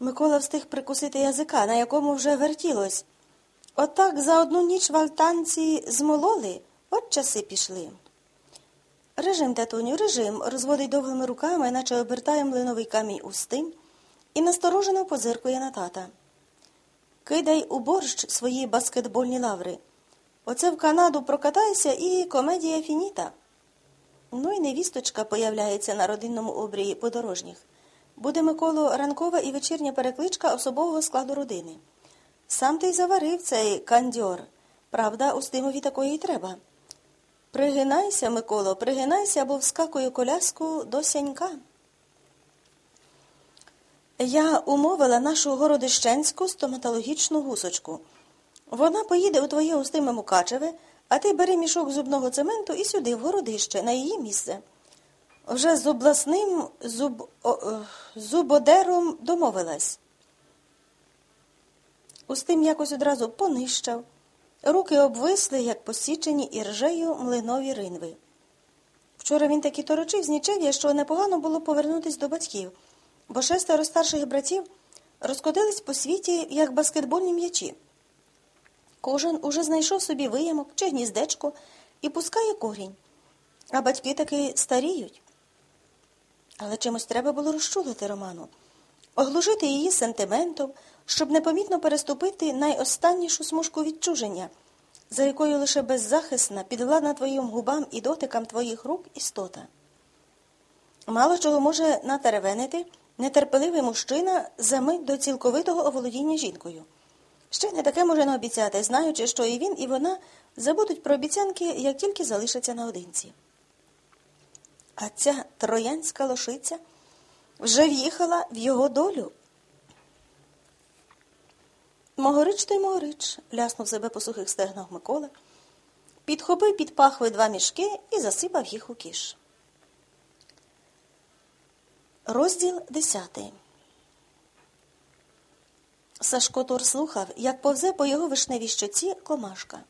Микола встиг прикусити язика, на якому вже вертілось. Отак за одну ніч в альтанці змололи, от часи пішли. Режим, татуню, режим, розводить довгими руками, наче обертає млиновий камінь у стим, і насторожено позиркує на тата. Кидай у борщ свої баскетбольні лаври. Оце в Канаду прокатайся і комедія фініта. Ну і невісточка появляється на родинному обрії подорожніх. Буде Миколо ранкова і вечірня перекличка особового складу родини. Сам ти й заварив цей кандьор. Правда, Устимові такої й треба. Пригинайся, Миколо, пригинайся, або вскакую коляску до сянька. Я умовила нашу городищенську стоматологічну гусочку. Вона поїде у твоє устиме Мукачеве, а ти бери мішок зубного цементу і сюди, в городище, на її місце. Вже з обласним зуб... о, зубодером домовилась. Устим якось одразу понищав. Руки обвисли, як посічені іржею млинові ринви. Вчора він таки торочив з нічев'я, що непогано було повернутися до батьків, бо шестеро старших братів розкотились по світі, як баскетбольні м'ячі. Кожен уже знайшов собі виямок чи гніздечко і пускає корінь, а батьки таки старіють. Але чимось треба було розчулити Роману, оглушити її сентиментом, щоб непомітно переступити найостаннішу смужку відчуження, за якою лише беззахисна, підвладна твоїм губам і дотикам твоїх рук істота. Мало чого може натеревенити нетерпеливий мужчина за мить до цілковитого оволодіння жінкою. Ще не таке може наобіцяти, знаючи, що і він, і вона забудуть про обіцянки, як тільки залишаться наодинці. А ця троянська лошиця вже в'їхала в його долю. Могорич той могорич, ляснув себе по сухих стегнах Микола, підхопив під пахви два мішки і засипав їх у кіш. Розділ десятий. Сашко Тор слухав, як повзе по його вишневій щоці комашка.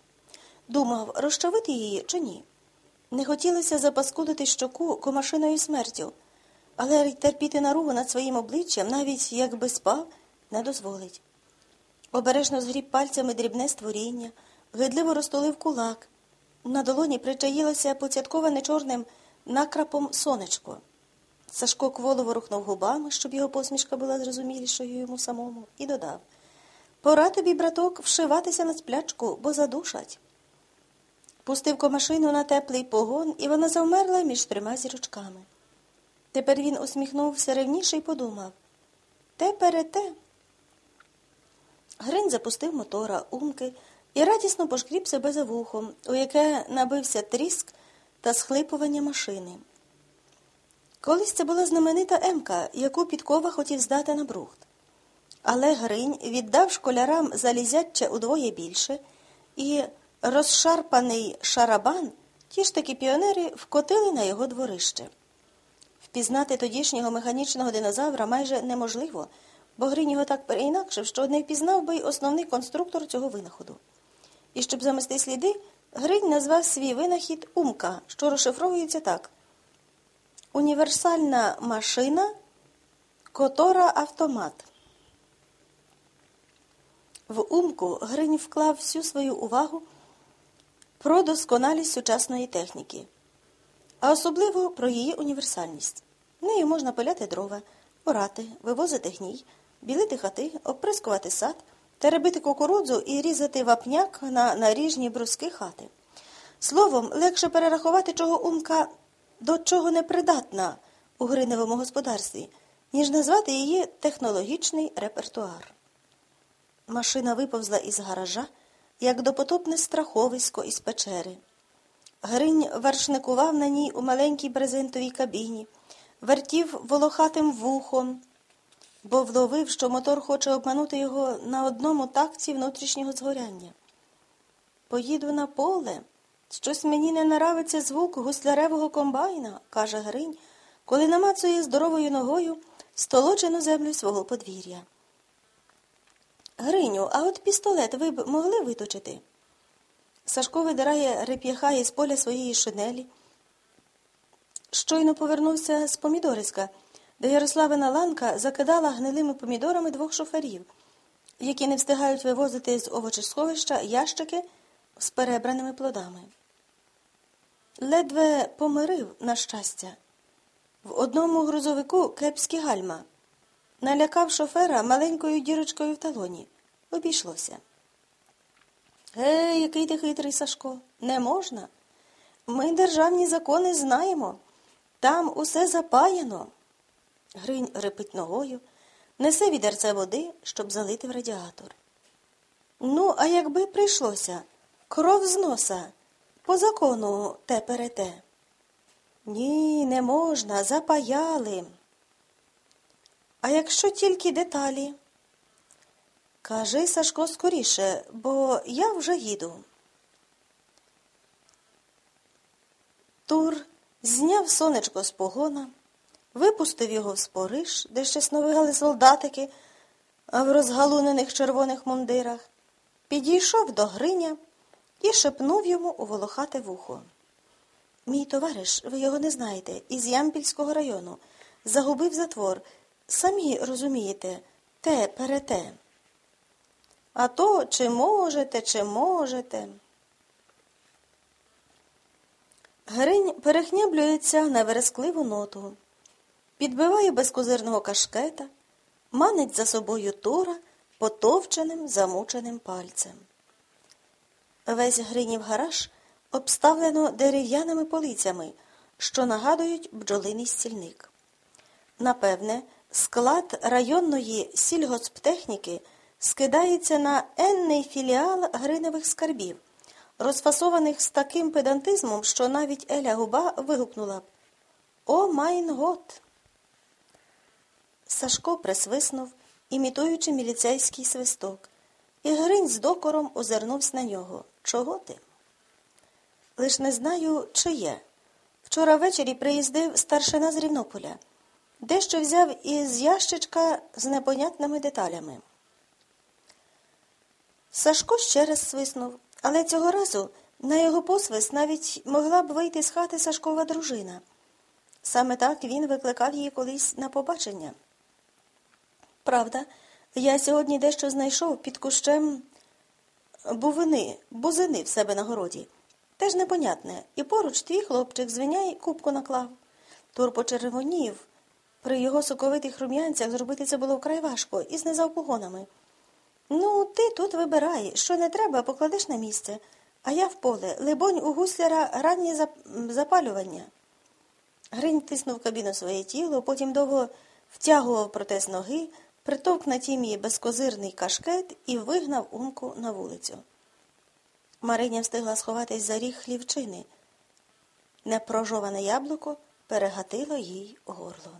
Думав, розчавити її чи ні. Не хотілося запаскудити щоку комашиною смертю, але терпіти наругу над своїм обличчям, навіть якби спав, не дозволить. Обережно згріб пальцями дрібне створіння, гидливо розтулив кулак. На долоні причаїлося поцятковане чорним накрапом сонечко. Сашко кволо ворухнув губами, щоб його посмішка була зрозумілішою йому самому, і додав Пора тобі, браток, вшиватися на сплячку, бо задушать. Пустив комашину на теплий погон, і вона завмерла між трьома зірочками. Тепер він усміхнувся ревніше і подумав Те перете. Грин запустив мотора, умки і радісно пошкріб себе за вухом, у яке набився тріск та схлипування машини. Колись це була знаменита Емка, яку Підкова хотів здати на брухт. Але Гринь віддав школярам залізяче удвоє більше, і розшарпаний шарабан ті ж таки піонери вкотили на його дворище. Впізнати тодішнього механічного динозавра майже неможливо, бо Гринь його так переінакшив, що не впізнав би й основний конструктор цього винаходу. І щоб замести сліди, Гринь назвав свій винахід Умка, що розшифровується так. Універсальна машина Котора автомат. В Умку Гринь вклав всю свою увагу про досконалість сучасної техніки, а особливо про її універсальність. Нею можна пиляти дрова, орати, вивозити гній, білити хати, оприскувати сад, теребити кукурудзу і різати вапняк на наріжні бруски хати. Словом, легше перерахувати, чого умка до чого не придатна у гриневому господарстві, ніж назвати її технологічний репертуар. Машина виповзла із гаража, як допотопне страховисько із печери. Гринь вершникував на ній у маленькій брезентовій кабіні, вертів волохатим вухом, бо вловив, що мотор хоче обманути його на одному такті внутрішнього згоряння. Поїду на поле. Щось мені не наравиться звук гусляревого комбайна, каже Гринь, коли намацує здоровою ногою столочену землю свого подвір'я. Гриню, а от пістолет ви б могли виточити? Сашко видирає реп'яха із поля своєї шинелі. Щойно повернувся з помідориська. де Ярославина ланка закидала гнилими помідорами двох шоферів, які не встигають вивозити з овочесховища ящики з перебраними плодами. Ледве помирив, на щастя. В одному грузовику кепські гальма. Налякав шофера маленькою дірочкою в талоні. Обійшлося. Гей, який ти хитрий, Сашко, не можна. Ми державні закони знаємо. Там усе запаяно. Гринь репить ногою, несе відерце води, щоб залити в радіатор. Ну, а якби прийшлося кров з носа, по закону те перете. Ні, не можна, запаяли. А якщо тільки деталі? Кажи, Сашко, скоріше, бо я вже їду. Тур зняв сонечко з погона, випустив його в спориш, де ще сновигали солдатики, в розгалунених червоних мундирах, підійшов до Гриня і шепнув йому у волохате вухо. Мій товариш, ви його не знаєте, із Ямпільського району, загубив затвор. Самі розумієте, те перете. А то чи можете, чи можете. Гринь перехняблюється на верескливу ноту, підбиває безкозирного кашкета, манить за собою тура потовченим, замученим пальцем. Весь Гринів гараж обставлено дерев'яними полицями, що нагадують бджолиний стільник. Напевне, склад районної сільгосптехніки скидається на енний філіал гриневих скарбів, розфасованих з таким педантизмом, що навіть Еля Губа вигукнула б O mein Gott! Сашко присвиснув, імітуючи міліцейський свисток, і Гринь з докором озирнувся на нього. Чого ти? Лиш не знаю, чи є. Вчора ввечері приїздив старшина з Рівнополя. Дещо взяв із ящичка з непонятними деталями. Сашко ще раз свиснув, але цього разу на його посвист навіть могла б вийти з хати Сашкова дружина. Саме так він викликав її колись на побачення. Правда, я сьогодні дещо знайшов під кущем бувини, бузини в себе на городі. Теж непонятне, і поруч твій хлопчик звиняй кубку наклав. Тур почервонів. При його соковитих рум'янцях зробити це було вкрай важко і знизав погонами. Ну, ти тут вибирай, що не треба, покладеш на місце, а я в поле, либонь, у гусляра раннє запалювання. Гринь тиснув кабіну своє тіло, потім довго втягував протез ноги, притовк на тім'ї безкозирний кашкет і вигнав умку на вулицю. Мариня встигла сховатись за ріг хлівчини. Непрожоване яблуко перегатило їй горло.